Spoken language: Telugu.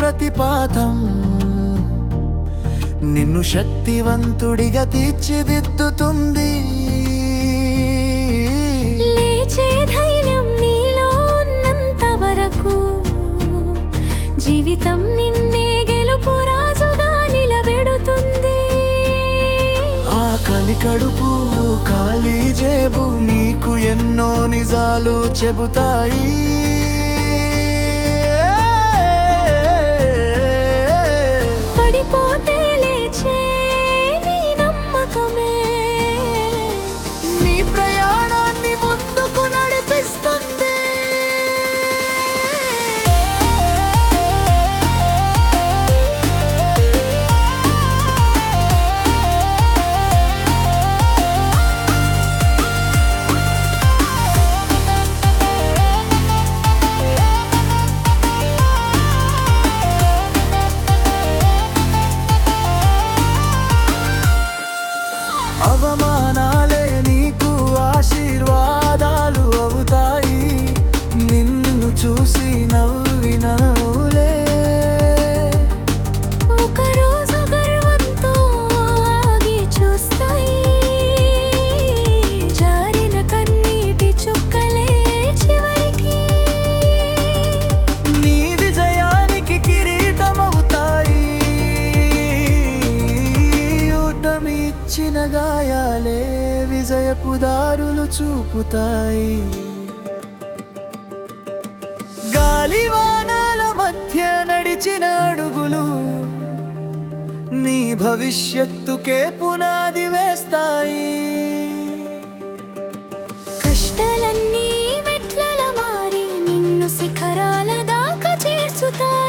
ప్రతిపాతం నిన్ను శక్తివంతుడిగా తీర్చిదిద్దుతుంది. జీవితం నిన్నే గెలుపు రాజుగా నిలబెడుతుంది. ఆకలి కడుపు ఖాళీ జేబు నీకు ఎన్నో నిజాలు చెబుతాయి. తెచ్చిన గాయాలే విజయపు దారులు చూపుతాయి. గాలివానాల మధ్య నడిచిన అడుగులు నీ భవిష్యత్తుకే పునాది వేస్తాయి. కష్టాలన్నీ మెట్ల మారి నిన్ను శిఖరాల దాకా చేస్తుతాయి